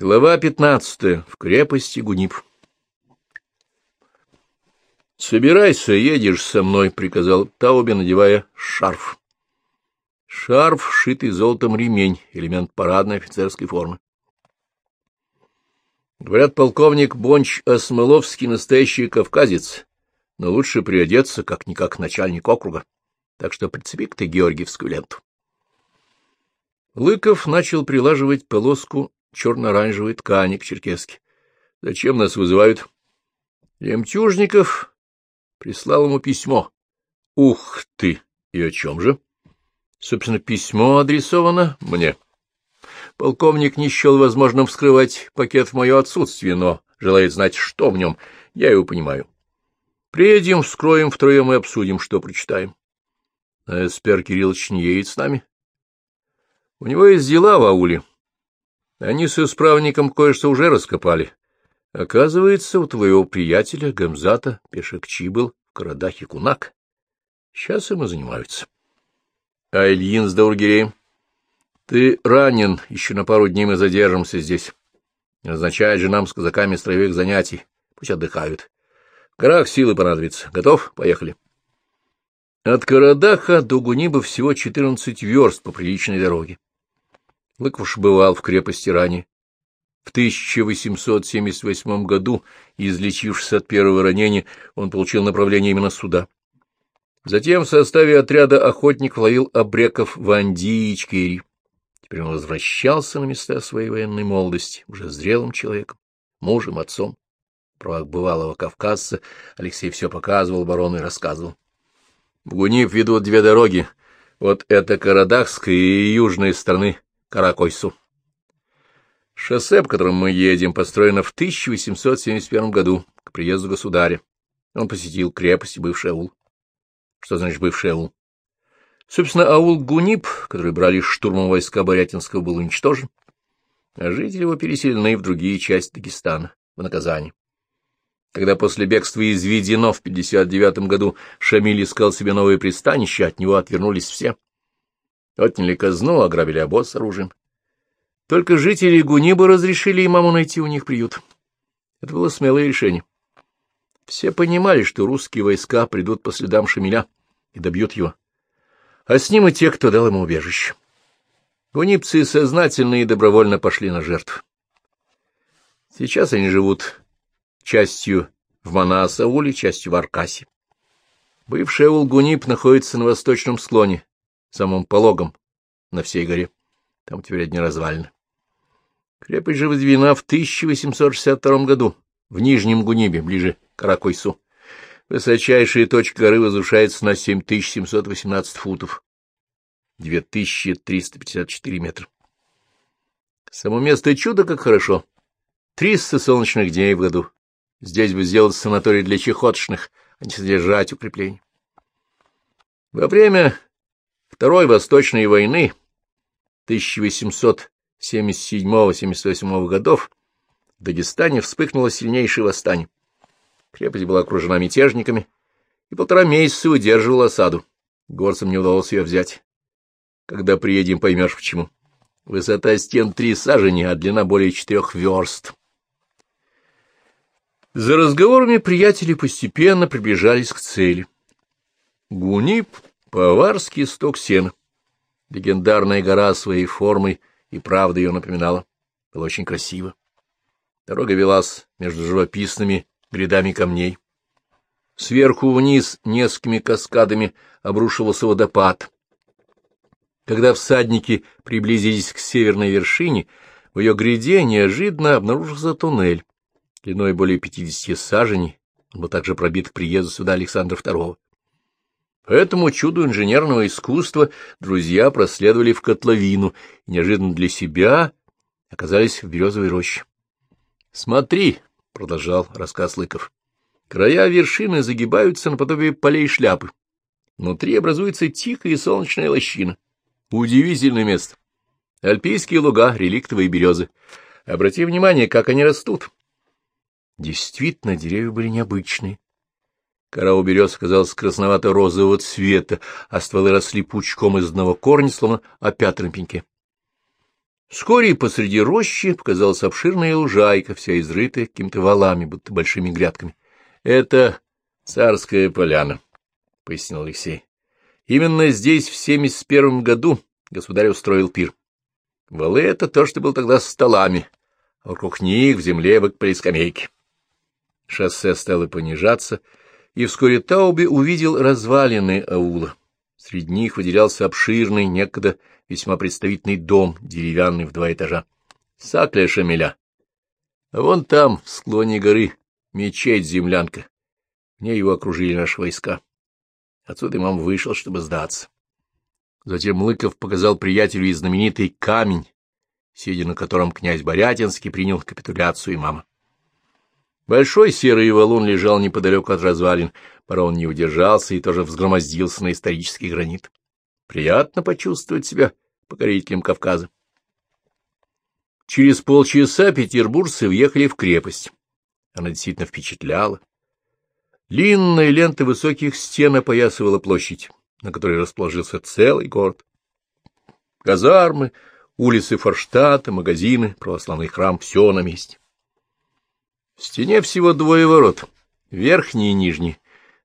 Глава пятнадцатая. В крепости Гуниб. «Собирайся, едешь со мной», — приказал Таубе, надевая шарф. Шарф, шитый золотом ремень, элемент парадной офицерской формы. Говорят, полковник Бонч Осмоловский настоящий кавказец, но лучше приодеться, как-никак начальник округа, так что прицепи-ка ты георгиевскую ленту. Лыков начал прилаживать полоску черно-оранжевой ткани к черкеске. — Зачем нас вызывают? — Лемтюжников прислал ему письмо. — Ух ты! И о чем же? — Собственно, письмо адресовано мне. Полковник не счел возможным вскрывать пакет в мое отсутствие, но желает знать, что в нем. Я его понимаю. Приедем, вскроем втроем и обсудим, что прочитаем. А Эспер Кириллович не едет с нами. У него есть дела в ауле. Они с исправником кое-что уже раскопали. Оказывается, у твоего приятеля Гамзата Пешекчи был в Карадахе кунак. Сейчас им и занимаются. А Ильин с Даургиреем? Ты ранен, еще на пару дней мы задержимся здесь. Назначает же нам с казаками строевых занятий. Пусть отдыхают. В горах силы понадобится. Готов? Поехали. От Карадаха до Гуниба всего четырнадцать верст по приличной дороге. Лыков бывал в крепости ранее. В 1878 году, излечившись от первого ранения, он получил направление именно сюда. Затем в составе отряда охотник ловил обреков в Анди и Ичкери. Теперь он возвращался на места своей военной молодости, уже зрелым человеком, мужем, отцом. Про бывалого кавказца Алексей все показывал барону и рассказывал. В Гунип ведут две дороги. Вот это Карадахская и южная стороны Каракойсу. Шоссе, по которому мы едем, построено в 1871 году, к приезду государя. Он посетил крепость и бывший аул. Что значит бывший аул? Собственно, аул Гунип, который брали штурмом войска Борятинского, был уничтожен, а жители его переселены в другие части Дагестана, в наказание. Когда после бегства из Ведено в 59 году Шамиль искал себе новое пристанище, от него отвернулись все. Отняли казну, ограбили обоз с оружием. Только жители Гуниба разрешили имаму найти у них приют. Это было смелое решение. Все понимали, что русские войска придут по следам Шамиля и добьют его. А с ним и те, кто дал ему убежище. Гунипцы сознательно и добровольно пошли на жертву. Сейчас они живут частью в Манас-ауле, частью в Аркасе. Бывший аул Гунип находится на восточном склоне, самым пологом на всей горе. Там теперь одни развалины. Крепость же возведена в 1862 году в Нижнем Гунибе, ближе к Каракойсу. Высочайшая точка горы возвышается на 7718 футов, 2354 метра. Само место чудо как хорошо. 300 солнечных дней в году. Здесь бы сделать санаторий для чехотшных, а не содержать укреплений. Во время Второй Восточной войны 1877-78 годов в Дагестане вспыхнуло сильнейшее восстание. Крепость была окружена мятежниками и полтора месяца удерживала осаду. Горцам не удалось ее взять. Когда приедем, поймешь почему. Высота стен три сажени, а длина более четырех верст. За разговорами приятели постепенно приближались к цели. Гунип Поварский сток сена. Легендарная гора своей формой и правда ее напоминала. Было очень красиво. Дорога велась между живописными грядами камней. Сверху вниз несколькими каскадами обрушивался водопад. Когда всадники приблизились к северной вершине, в ее гряде неожиданно обнаружился туннель, длиной более пятидесяти саженей. Он был также пробит к приезду сюда Александра II. Этому чуду инженерного искусства друзья проследовали в котловину и неожиданно для себя оказались в березовой роще. — Смотри, — продолжал рассказ Лыков, — края вершины загибаются наподобие полей шляпы. Внутри образуется тихая солнечная лощина. Удивительное место. Альпийские луга, реликтовые березы. Обрати внимание, как они растут. Действительно, деревья были необычные. Кора у берез оказалась красновато-розового цвета, а стволы росли пучком из одного корня, словно опятном пеньке. Вскоре посреди рощи показалась обширная лужайка, вся изрытая какими-то валами, будто большими грядками. — Это царская поляна, — пояснил Алексей. — Именно здесь в 71 году государь устроил пир. Валы — это то, что было тогда столами, а вокруг них в земле выкопали скамейки. Шоссе стало понижаться, и вскоре Тауби увидел развалины аула. Среди них выделялся обширный, некогда весьма представительный дом, деревянный в два этажа. Сакля Шамиля. А вон там, в склоне горы, мечеть-землянка. В его окружили наши войска. Отсюда имам вышел, чтобы сдаться. Затем Лыков показал приятелю и знаменитый камень, сидя на котором князь Борятинский принял капитуляцию имама. Большой серый валун лежал неподалеку от развалин, порой он не удержался и тоже взгромоздился на исторический гранит. Приятно почувствовать себя покорителем Кавказа. Через полчаса петербуржцы въехали в крепость. Она действительно впечатляла. Длинная лента высоких стен опоясывала площадь, на которой расположился целый город. Казармы, улицы Форштата, магазины, православный храм — все на месте. В стене всего двое ворот, верхний и нижний.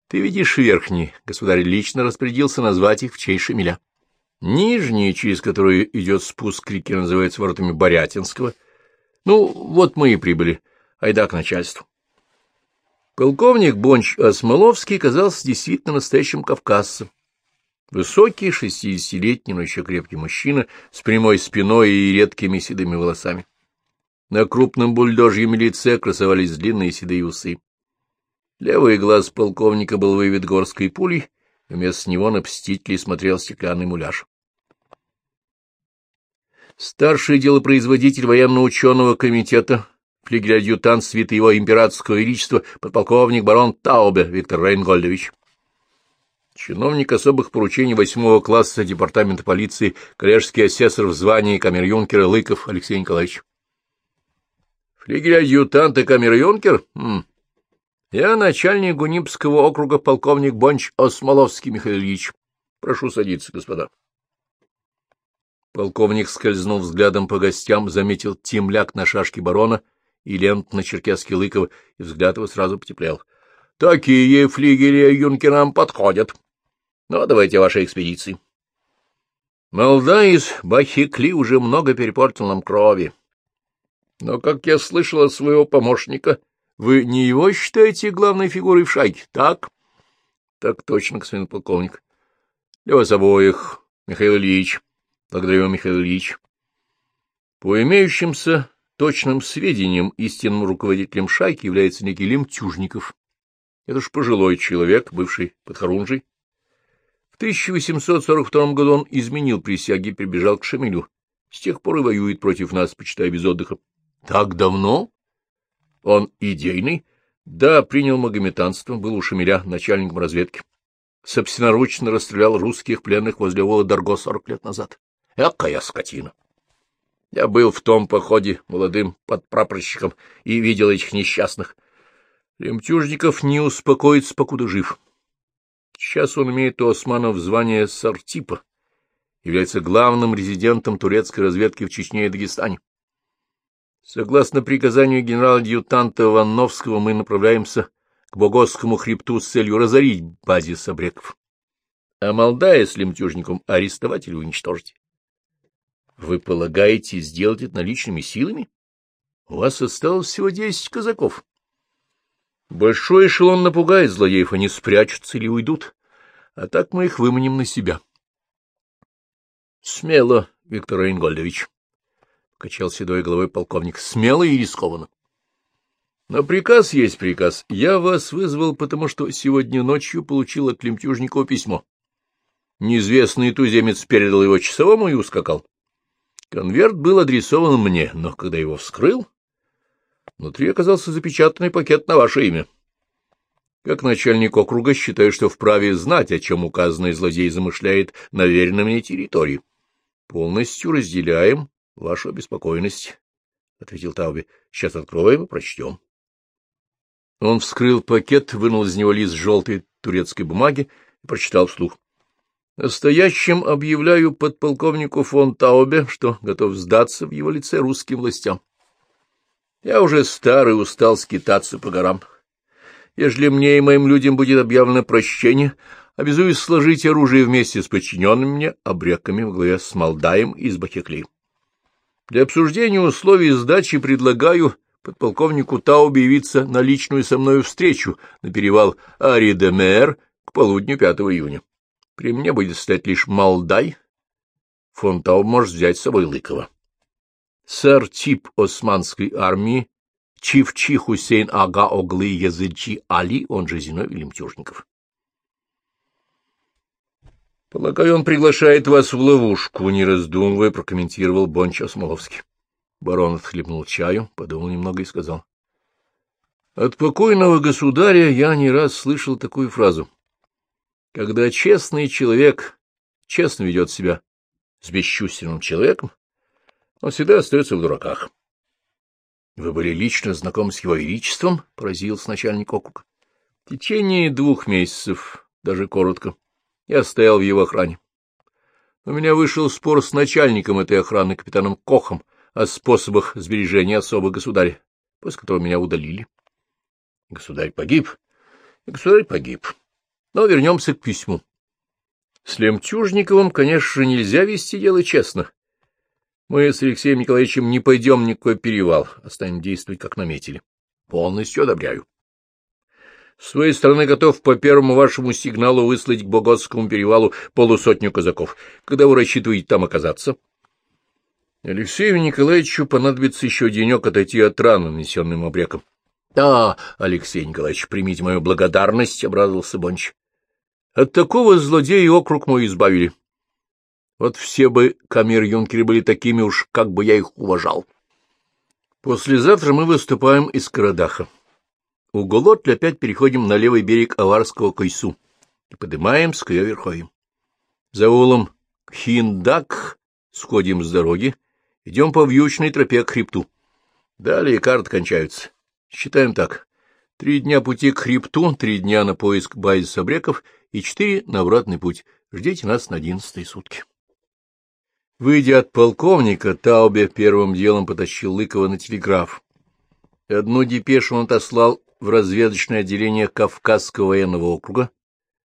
Ты видишь верхний, государь лично распорядился назвать их в честь Шамиля. Нижний, через которую идет спуск к реке, называется воротами Барятинского. Ну, вот мы и прибыли. Айда к начальству. Полковник Бонч Осмоловский казался действительно настоящим кавказцем. Высокий, шестидесятилетний, но еще крепкий мужчина с прямой спиной и редкими седыми волосами. На крупном бульдожьем лице красовались длинные седые усы. Левый глаз полковника был вывед горской пулей, вместо него на посетителей смотрел стеклянный муляж. Старший делопроизводитель военно-ученого комитета, флигель-адъютант свиты его императорского величества, подполковник барон Таубе Виктор Рейнгольдович. Чиновник особых поручений восьмого класса департамента полиции, коллежский асессор в звании камер-юнкера Лыков Алексей Николаевич. Флигель-адъютант и камер-юнкер? Хм. Я начальник Гунибского округа полковник Бонч Осмоловский Михаил Ильич. Прошу садиться, господа. Полковник скользнул взглядом по гостям, заметил темляк на шашке барона и ленту на черкеске Лыкова, и взгляд его сразу потеплел. — Такие флигели юнкерам подходят. Ну, давайте ваши экспедиции. Молда из Бахикли уже много перепортил нам крови. Но, как я слышал от своего помощника, вы не его считаете главной фигурой в шайке, так? — Так точно, господин полковник. — Для вас обоих, Михаил Ильич. Благодарю, Михаил Ильич. По имеющимся точным сведениям, истинным руководителем шайки является некий Лемтюжников. Это ж пожилой человек, бывший подхорунжий. В 1842 году он изменил присяги и прибежал к Шамилю. С тех пор и воюет против нас, почитая без отдыха. Так давно? Он идейный? Да, принял магометанство, был у Шамиля начальником разведки. Собственноручно расстрелял русских пленных возле Вола-Дарго сорок лет назад. Экая скотина! Я был в том походе молодым подпрапорщиком и видел этих несчастных. Лемтюжников не успокоится, покуда жив. Сейчас он имеет у османов звание сартипа, является главным резидентом турецкой разведки в Чечне и Дагестане. Согласно приказанию генерала-адъютанта Ванновского, мы направляемся к Богосскому хребту с целью разорить базис обреков, а Молдая с лемтюжником арестовать или уничтожить. Вы полагаете сделать это наличными силами? У вас осталось всего десять казаков. Большой эшелон напугает злодеев, они спрячутся или уйдут, а так мы их выманим на себя. Смело, Виктор Рейнгольдович качал седой головой полковник, — смело и рискованно. Но приказ есть приказ. Я вас вызвал, потому что сегодня ночью получил от Климтюжникова письмо. Неизвестный туземец передал его часовому и ускакал. Конверт был адресован мне, но когда его вскрыл, внутри оказался запечатанный пакет на ваше имя. Как начальник округа считаю, что вправе знать, о чем указанный злодей замышляет на веренной мне территории. Полностью разделяем — Вашу обеспокоенность, — ответил Тауби. — Сейчас откроем и прочтем. Он вскрыл пакет, вынул из него лист желтой турецкой бумаги и прочитал вслух. Настоящим объявляю подполковнику фон Таубе, что готов сдаться в его лице русским властям. Я уже старый устал скитаться по горам. Ежели мне и моим людям будет объявлено прощение, обязуюсь сложить оружие вместе с подчиненными мне обреками в главе с Молдаем из Бахекли. Для обсуждения условий сдачи предлагаю подполковнику Таубе явиться на личную со мною встречу на перевал Ари-де-Мэр к полудню 5 июня. При мне будет стоять лишь Малдай. Фон Таубе может взять с собой Лыкова. Сертип османской армии, Чивчи Хусейн Ага Оглы Язычи Али, он же Зиновий Лемтюжников. Полагаю, он приглашает вас в ловушку, не раздумывая, прокомментировал Бонч Осмоловский. Барон отхлебнул чаю, подумал немного и сказал. От покойного государя я не раз слышал такую фразу. Когда честный человек честно ведет себя с бесчувственным человеком, он всегда остается в дураках. — Вы были лично знакомы с его величеством? — поразился начальник округа. — В течение двух месяцев, даже коротко, я стоял в его охране. У меня вышел спор с начальником этой охраны, капитаном Кохом, о способах сбережения особо государя, после которого меня удалили. Государь погиб, и государь погиб. Но вернемся к письму. С Лемтюжниковым, конечно же, нельзя вести дело честно. Мы с Алексеем Николаевичем не пойдем никакой перевал, останем действовать, как наметили. Полностью одобряю. С своей стороны готов по первому вашему сигналу выслать к Боготскому перевалу полусотню казаков. Когда вы рассчитываете там оказаться? Алексею Николаевичу понадобится еще денек отойти от раны, нанесенной абреком. — Да, Алексей Николаевич, примите мою благодарность, — обрадовался Бонч. От такого злодея округ мой избавили. Вот все бы камер-юнкеры были такими уж, как бы я их уважал. Послезавтра мы выступаем из Карадаха. У Голотля опять переходим на левый берег Аварского Койсу и поднимаем с верховьем. За улом Хиндак сходим с дороги, идем по вьючной тропе к хребту. Далее карты кончаются. Считаем так. Три дня пути к хребту, три дня на поиск базы Сабреков и четыре на обратный путь. Ждите нас на одиннадцатые сутки. Выйдя от полковника, Таубе первым делом потащил Лыкова на телеграф. Одну депешу он отослал в разведочное отделение Кавказского военного округа,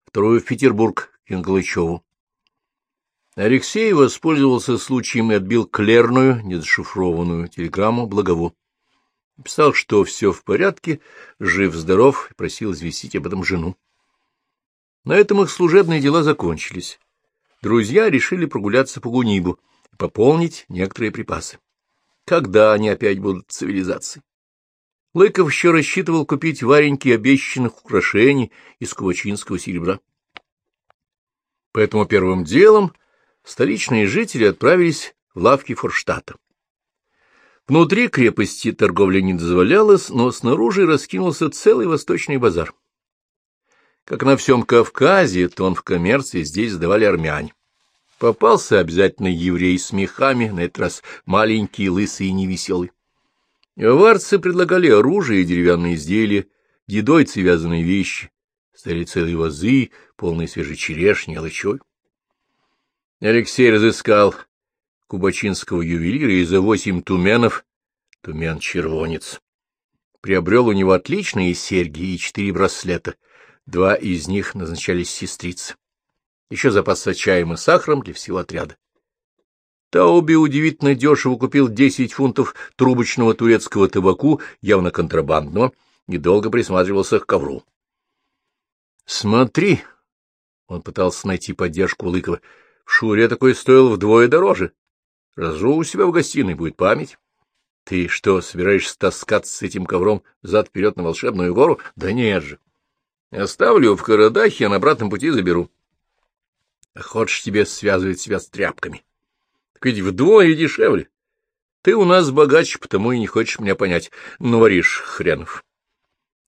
вторую — в Петербург, к Ингалычеву. Алексей воспользовался случаем и отбил клерную, незашифрованную телеграмму Благову. Писал, что все в порядке, жив-здоров, и просил известить об этом жену. На этом их служебные дела закончились. Друзья решили прогуляться по Гунибу и пополнить некоторые припасы. Когда они опять будут цивилизацией? Лыков еще рассчитывал купить вареньки обещанных украшений из кувачинского серебра. Поэтому первым делом столичные жители отправились в лавки Форштата. Внутри крепости торговля не дозволялась, но снаружи раскинулся целый восточный базар. Как на всем Кавказе, тон в коммерции здесь сдавали армяне. Попался обязательно еврей с мехами, на этот раз маленький, лысый и невеселый. Аварцы предлагали оружие и деревянные изделия, дедойцы вязаные вещи, стали целые вазы, полные свежей черешни, алычой. Алексей разыскал кубачинского ювелира и за восемь туменов, тумен-червонец. Приобрел у него отличные серьги и четыре браслета — Два из них назначались сестрицы. Еще запасся чаем и сахаром для всего отряда. Тауби удивительно дешево купил десять фунтов трубочного турецкого табаку, явно контрабандного, и долго присматривался к ковру. — Смотри! — он пытался найти поддержку Лыкова. — В Шуре такой стоил вдвое дороже. Разжу у себя в гостиной, будет память. — Ты что, собираешься таскаться с этим ковром зад-вперед на волшебную гору? Да нет же! Оставлю в Карадахе, а на обратном пути заберу. Хочешь тебе связывать себя с тряпками? Так ведь вдвое дешевле. Ты у нас богач, потому и не хочешь меня понять. Ну, варишь, хренов.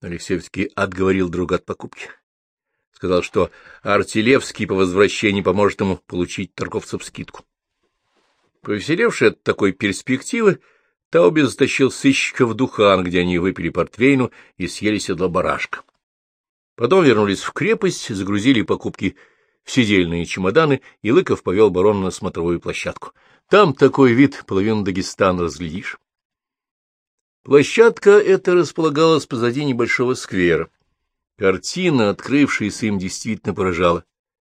Алексеевский отговорил друга от покупки. Сказал, что Артилевский по возвращении поможет ему получить торговцев скидку. Повеселевший от такой перспективы, Тауби затащил сыщика в Духан, где они выпили портвейну и съели седло барашка. Потом вернулись в крепость, загрузили покупки сидельные чемоданы, и Лыков повел барона на смотровую площадку. Там такой вид, половину Дагестана разглядишь. Площадка эта располагалась позади небольшого сквера. Картина, открывшаяся им, действительно поражала.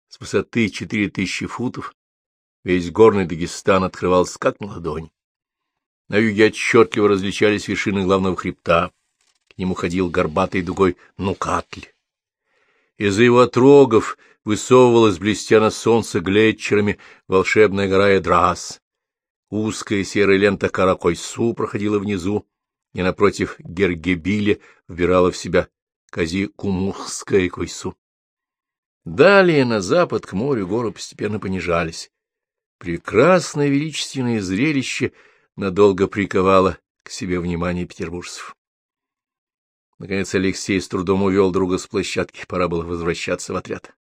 С высоты четыре тысячи футов весь горный Дагестан открывался как на ладони. На юге отчетливо различались вершины главного хребта. К нему ходил горбатой дугой Нукатль. Из-за его отрогов высовывалась, блестя на солнце глетчерами, волшебная гора Эдрас. Узкая серая лента Каракойсу проходила внизу, и напротив Гергебиле вбирала в себя Кази-Кумухская Койсу. Далее на запад к морю горы постепенно понижались. Прекрасное величественное зрелище надолго приковало к себе внимание петербуржцев. Наконец Алексей с трудом увел друга с площадки, пора было возвращаться в отряд.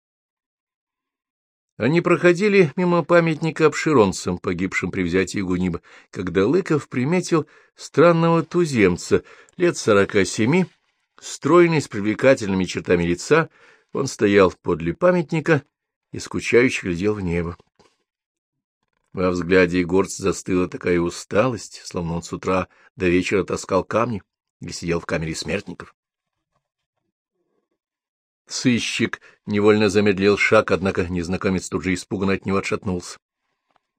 Они проходили мимо памятника обширонцам, погибшим при взятии Гуниба, когда Лыков приметил странного туземца, лет сорока семи, стройный, с привлекательными чертами лица, он стоял подле памятника и скучающе глядел в небо. Во взгляде горца застыла такая усталость, словно он с утра до вечера таскал камни или сидел в камере смертников. Сыщик невольно замедлил шаг, однако незнакомец тут же испуганно от него отшатнулся.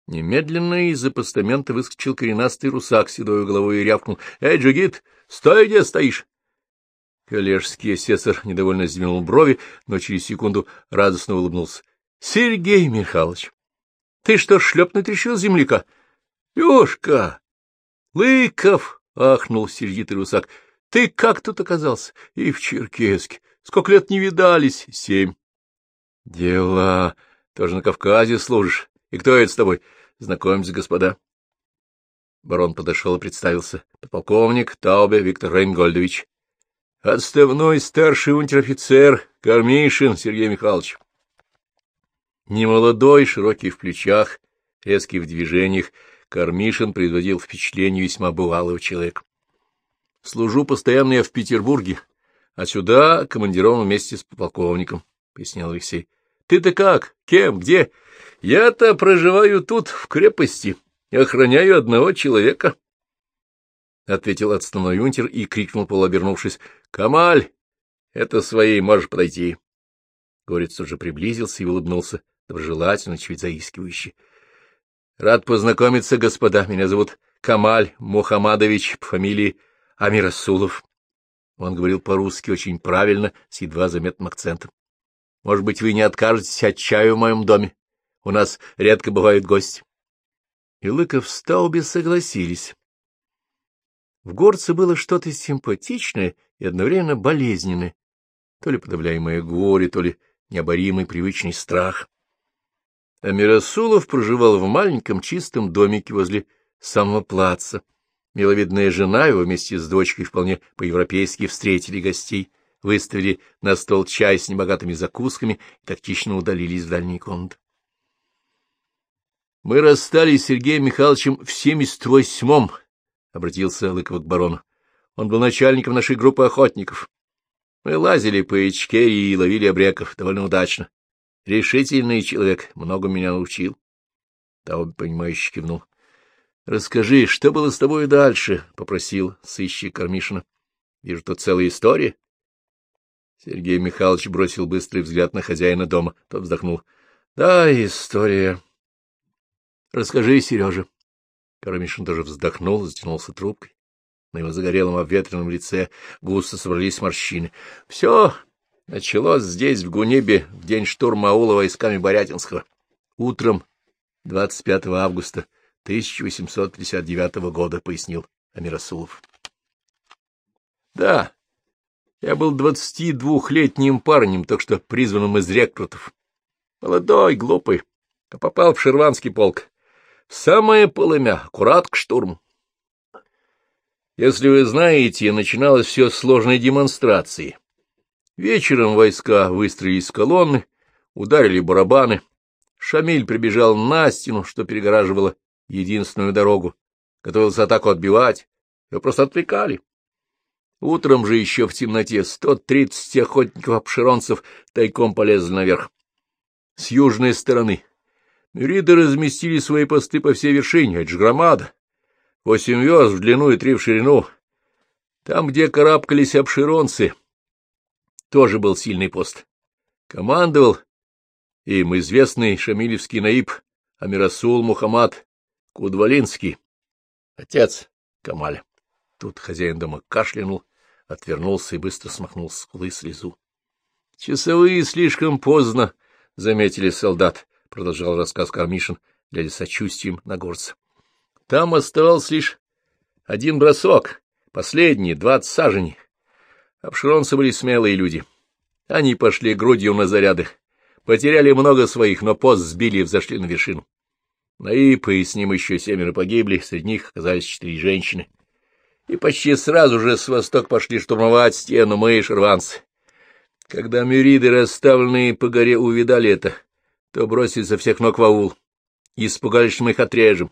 Немедленно из-за постамента выскочил коренастый русак седой головой и рявкнул. — Эй, Джигит, стой, где стоишь? Коллежский асессор недовольно сдвинул брови, но через секунду радостно улыбнулся. — Сергей Михайлович, ты что, шлепнуть решил земляка? — Лешка! — Лыков! — ахнул сердитый русак. — Ты как тут оказался? И в Черкеске. Сколько лет не видались? — Семь. — Дела. Тоже на Кавказе служишь. И кто это с тобой? Знакомьтесь, господа. Барон подошел и представился. Подполковник Таубе Виктор Рейнгольдович. Отставной старший унтер-офицер Кормишин Сергей Михайлович. Немолодой, широкий в плечах, резкий в движениях, Кормишин производил впечатление весьма бывалого человека. Служу постоянно я в Петербурге, а сюда командирован вместе с полковником, — пояснил Алексей. — Ты-то как? Кем? Где? Я-то проживаю тут, в крепости, охраняю одного человека. — ответил отставной юнтер и крикнул, полуобернувшись. — Камаль, это свои, можешь подойти. Горец уже приблизился и улыбнулся, доброжелательно, чуть заискивающе. — Рад познакомиться, господа. Меня зовут Камаль Мухаммадович по фамилии Амирасулов. Он говорил по-русски очень правильно, с едва заметным акцентом. — Может быть, вы не откажетесь от чаю в моем доме? У нас редко бывают гости. И Лыков с Тауби согласились. В горце было что-то симпатичное и одновременно болезненное, то ли подавляемое горе, то ли необоримый привычный страх. А Мирасулов проживал в маленьком чистом домике возле самого плаца. Миловидная жена его вместе с дочкой вполне по-европейски встретили гостей, выставили на стол чай с небогатыми закусками и тактично удалились в дальние комнаты. Мы расстались с Сергеем Михайловичем в семьдесят восьмом, — обратился Лыков к барону. Он был начальником нашей группы охотников. Мы лазили по Ичкерии и ловили обреков довольно удачно. Решительный человек, много меня научил. Тауб, понимающе кивнул. — Расскажи, что было с тобой дальше? — попросил сыщик Кармишина. — Вижу, тут целая история. Сергей Михайлович бросил быстрый взгляд на хозяина дома. Тот вздохнул. — Да, история. — Расскажи, Сережа. Карамишин тоже вздохнул, затянулся трубкой. На его загорелом обветренном лице густо собрались морщины. Все началось здесь, в Гунебе, в день штурма аула войсками Борятинского. Утром 25 августа 1859 года, пояснил Амирасулов. Да, я был двадцати двухлетним парнем, так что призванным из рекрутов. Молодой, глупый, а попал в шерванский полк. Самое полымя, аккурат к штурму. Если вы знаете, начиналось все с сложной демонстрации. Вечером войска выстроились колонны, ударили барабаны. Шамиль прибежал на стену, что перегораживало единственную дорогу. Готовился атаку отбивать. Его просто отвлекали. Утром же еще в темноте сто тридцать охотников-обширонцев тайком полезли наверх. с южной стороны. Мюриды разместили свои посты по всей вершине, это ж громада. Восемь верст в длину и три в ширину. Там, где карабкались обширонцы, тоже был сильный пост. Командовал им известный шамилевский наиб Амирасул Мухаммад Кудвалинский, отец Камаля. Тут хозяин дома кашлянул, отвернулся и быстро смахнул с скулы слезу. — Часовые слишком поздно, — заметили солдат, — продолжал рассказ Кармишин, глядя сочувствием на горца. — Там оставался лишь один бросок, последний, двадцать саженей. Обширонцы были смелые люди. Они пошли грудью на заряды, потеряли много своих, но пост сбили и взошли на вершину. Наип и с ним еще семеро погибли, среди них оказались четыре женщины. И почти сразу же с восток пошли штурмовать стену мы и шерванцы. Когда мюриды, расставленные по горе, увидали это, то бросились со всех ног в аул. Испугались, что мы их отрежем.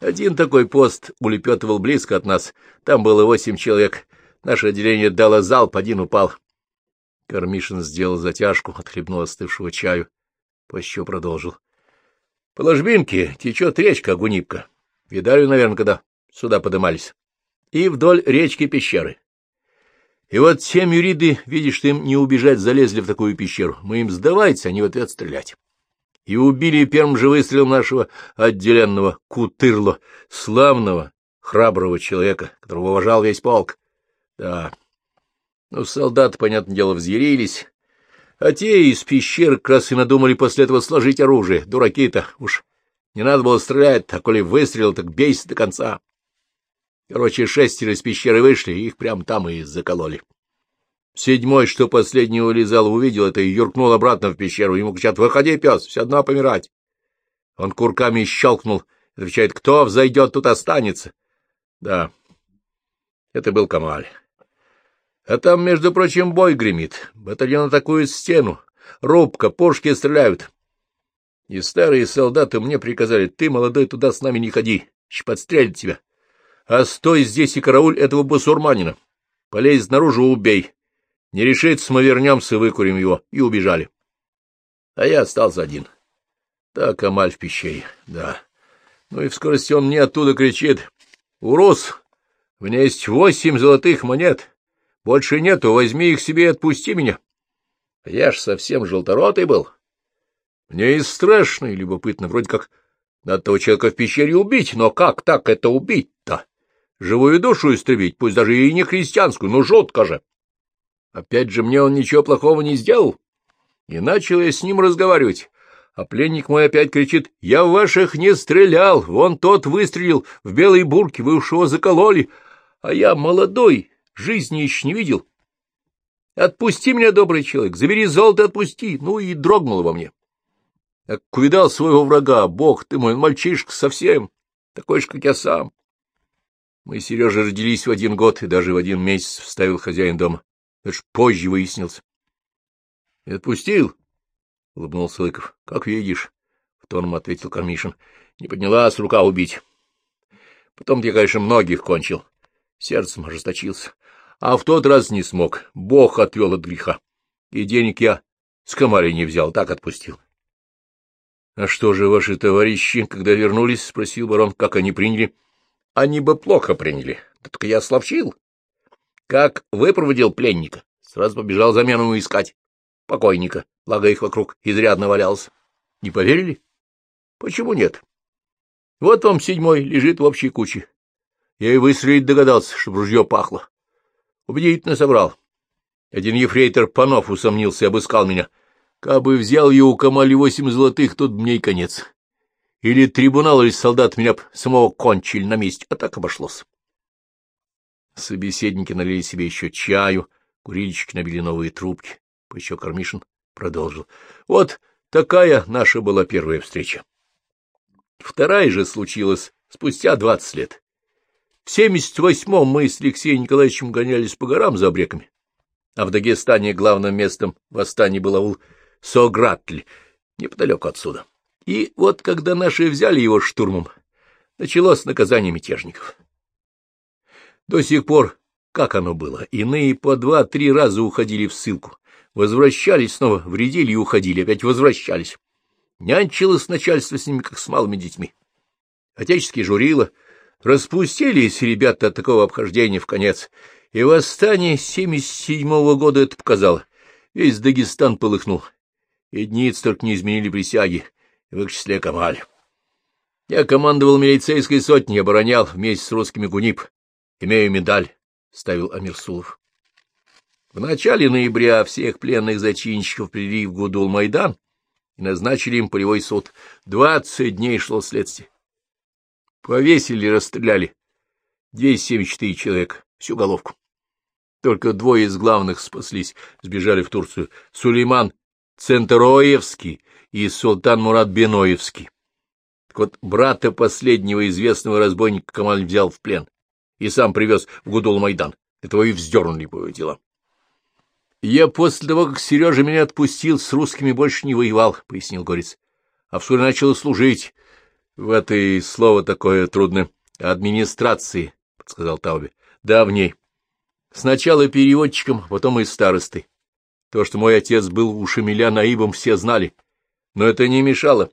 Один такой пост улепетывал близко от нас. Там было восемь человек. Наше отделение дало залп, один упал. Кармишин сделал затяжку, отхлебнул остывшего чаю. Пощё продолжил. — По ложбинке течет речка Агунипка. Видали, наверное, когда сюда подымались. И вдоль речки пещеры. И вот те мюриды, видишь, что им не убежать, залезли в такую пещеру. Мы им сдавайте, они в ответ стрелять. И убили первым же выстрелом нашего отделенного Кутырло, славного, храброго человека, которого уважал весь полк. Да, ну, солдаты, понятное дело, взъярились, а те из пещер как раз и надумали после этого сложить оружие. Дураки-то, уж не надо было стрелять, а коли выстрелил, так бейся до конца. Короче, шестеро из пещеры вышли, их прямо там и закололи. Седьмой, что последний улезал, увидел это и юркнул обратно в пещеру. Ему кричат, выходи, пес, все одно помирать. Он курками щелкнул, отвечает, кто взойдет, тут останется. Да, это был Камаль. А там, между прочим, бой гремит. Батальон атакует стену. Рубка, пушки стреляют. И старые солдаты мне приказали, ты, молодой, туда с нами не ходи, подстрелят тебя. А стой здесь и карауль этого басурманина. Полезь наружу, убей. Не решится, мы вернемся, выкурим его. И убежали. А я остался один. Так, Амаль в пещере, да. Ну и в скорости он мне оттуда кричит. Урус, у меня есть восемь золотых монет. Больше нету, возьми их себе и отпусти меня. Я ж совсем желторотый был. Мне и страшно, и любопытно, вроде как надо того человека в пещере убить, но как так это убить-то? Живую душу истребить, пусть даже и не христианскую, но жутко же. Опять же, мне он ничего плохого не сделал. И начал я с ним разговаривать. А пленник мой опять кричит, «Я в ваших не стрелял, вон тот выстрелил, в белой бурке, вы уж его закололи, а я молодой, жизни еще не видел. Отпусти меня, добрый человек, забери золото, отпусти. Ну и дрогнуло во мне. Как увидал своего врага, бог ты мой, мальчишка совсем, такой же, как я сам. Мы, Сережа, родились в один год, и даже в один месяц вставил хозяин дома. Это ж позже выяснился. — И отпустил? — улыбнулся Лыков. — Как видишь, — в тоном ответил Кармишин. — Не поднялась рука убить. Потом я, конечно, многих кончил. Сердцем ожесточился а в тот раз не смог. Бог отвел от греха. И денег я с комари не взял, так отпустил. — А что же ваши товарищи, когда вернулись? — спросил барон. — Как они приняли? — Они бы плохо приняли. Только я словчил. Как выпроводил пленника, сразу побежал замену искать. Покойника, благо их вокруг изрядно валялся. Не поверили? Почему нет? Вот вам седьмой лежит в общей куче. Я и выстрелить догадался, чтобы ружье пахло. Убедительно собрал. Один ефрейтор Панов усомнился и обыскал меня. Кабы взял я у Камали восемь золотых, тут мне и конец. Или трибунал, или солдат меня самого кончили на месте, а так обошлось. Собеседники налили себе еще чаю, курильщики набили новые трубки. Еще Кормишин продолжил. Вот такая наша была первая встреча. Вторая же случилась спустя двадцать лет. В 78-м мы с Алексеем Николаевичем гонялись по горам за обреками, а в Дагестане главным местом восстания был аул Согратль, неподалеку отсюда. И вот когда наши взяли его штурмом, началось наказание мятежников. До сих пор как оно было. Иные по два-три раза уходили в ссылку. Возвращались снова, вредили и уходили, опять возвращались. Нянчилось начальство с ними, как с малыми детьми. Отеческие журила. Распустились ребята от такого обхождения в конец. И восстание 77-го года это показало. Весь Дагестан полыхнул. Единиц только не изменили присяги, в их числе Камаль. Я командовал милицейской сотней, оборонял вместе с русскими ГУНИП. Имею медаль, — ставил Амирсулов. В начале ноября всех пленных зачинщиков привели в Гудул-Майдан и назначили им полевой суд. Двадцать дней шло следствие. Повесили, расстреляли. 274 человека, всю головку. Только двое из главных спаслись, сбежали в Турцию. Сулейман Центроевский и Султан Мурат Беноевский. Так вот, брата последнего известного разбойника Камаль взял в плен и сам привез в Гудул-Майдан. Этого и вздернули по его делам. Я после того, как Сережа меня отпустил, с русскими больше не воевал, — пояснил Горец. А вскоре начал служить. В этой слово такое трудное. Администрации, — подсказал Тауби. Давней. Сначала переводчиком, потом и старостой. То, что мой отец был у Шамиля наибом, все знали. Но это не мешало.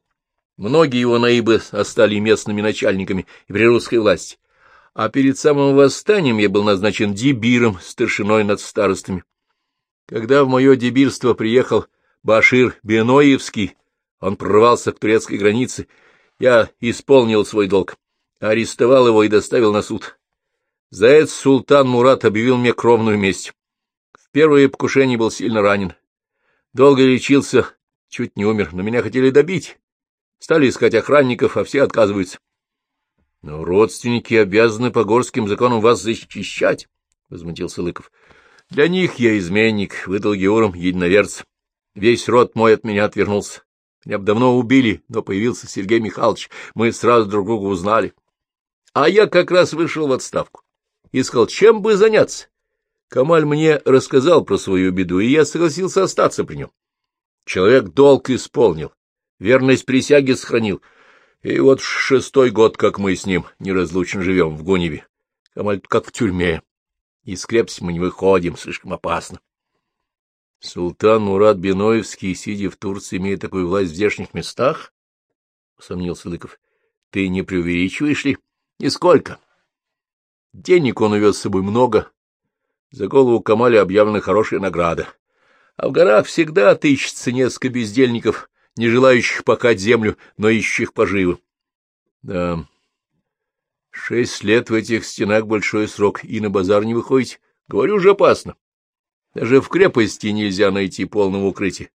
Многие его наибы остали местными начальниками и при русской власти. А перед самым восстанием я был назначен дебиром, старшиной над старостами. Когда в мое дебирство приехал Башир Беноевский, он прорвался к турецкой границе, я исполнил свой долг, арестовал его и доставил на суд. За это султан Мурат объявил мне кровную месть. В первое покушение был сильно ранен. Долго лечился, чуть не умер, но меня хотели добить. Стали искать охранников, а все отказываются. Но родственники обязаны по горским законам вас защищать, — возмутился Лыков. Для них я изменник, выдал Геором единоверц. Весь род мой от меня отвернулся. Меня бы давно убили, но появился Сергей Михайлович. Мы сразу друг друга узнали. А я как раз вышел в отставку. Искал, чем бы заняться. Камаль мне рассказал про свою беду, и я согласился остаться при нем. Человек долг исполнил, верность присяге сохранил. И вот шестой год, как мы с ним неразлучно живем в Гоневе. Камаль как в тюрьме. Из крепости мы не выходим, слишком опасно. Султан Мурат Биноевский, сидя в Турции, имеет такую власть в здешних местах? — усомнился Лыков. — Ты не преувеличиваешь ли? — Нисколько. Денег он увез с собой много. За голову Камаля объявлена хорошая награда. А в горах всегда отыщется несколько бездельников, не желающих пахать землю, но ищущих поживы. Да, Шесть лет в этих стенах большой срок, и на базар не выходите. Говорю же, опасно. Даже в крепости нельзя найти полного укрытия.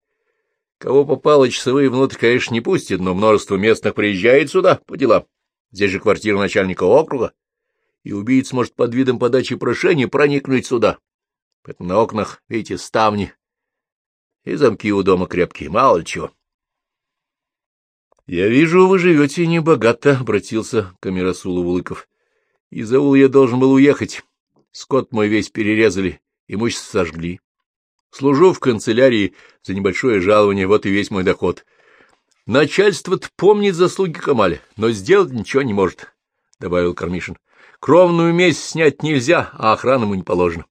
Кого попало, часовые внутрь, конечно, не пустят, но множество местных приезжает сюда по делам. Здесь же квартира начальника округа, и убийца может под видом подачи прошения проникнуть сюда. Поэтому на окнах, видите, ставни, и замки у дома крепкие, мало чего. — Я вижу, вы живете небогато, — обратился к Амирасулу Лыков. — Из аула я должен был уехать. Скот мой весь перерезали, имущество сожгли. Служу в канцелярии за небольшое жалование, вот и весь мой доход. Начальство-то помнит заслуги Камаля, но сделать ничего не может, — добавил Кармишин. Кровную месть снять нельзя, а охрану ему не положено.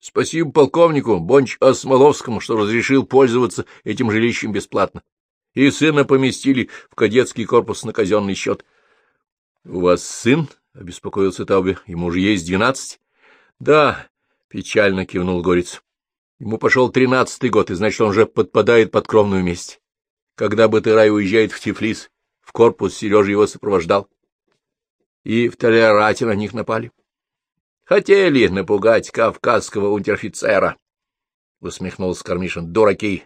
Спасибо полковнику Бонч Осмоловскому, что разрешил пользоваться этим жилищем бесплатно и сына поместили в кадетский корпус на казенный счет. — У вас сын? — обеспокоился Таубе. — Ему уже есть двенадцать? — Да, — печально кивнул Горец. — Ему пошел тринадцатый год, и значит, он уже подпадает под кровную месть. Когда Батырай уезжает в Тифлис, в корпус Сережа его сопровождал. И в Толерате на них напали. Хотели напугать кавказского унтер-офицера, — усмехнулся Кармишин. — Дураки!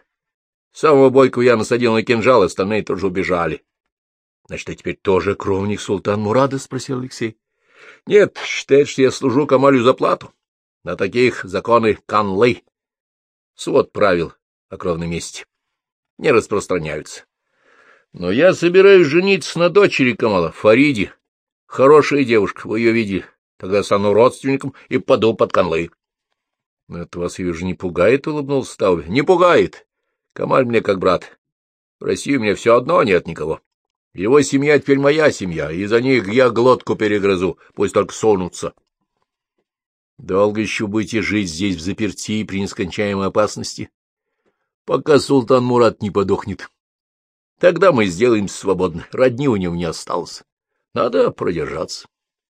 Самого бойкого я насадил на кинжал, остальные тоже убежали. — Значит, ты теперь тоже кровник султан Мурада? — спросил Алексей. — Нет, считает, что я служу Камалю за плату. На таких законы канлы. Свод правил о кровном месте. Не распространяются. Но я собираюсь жениться на дочери Камала, Фариде. Хорошая девушка, вы ее видели. Тогда стану родственником и паду под канлы. — Это вас, я вижу, не пугает? — улыбнулся Стауби. — Не пугает. Камаль мне как брат. В России у меня все одно нет никого. Его семья теперь моя семья, и за них я глотку перегрызу, пусть только сунутся. Долго еще будете жить здесь в заперти при нескончаемой опасности? Пока султан Мурат не подохнет. Тогда мы сделаемся свободны. Родни у него не осталось. Надо продержаться.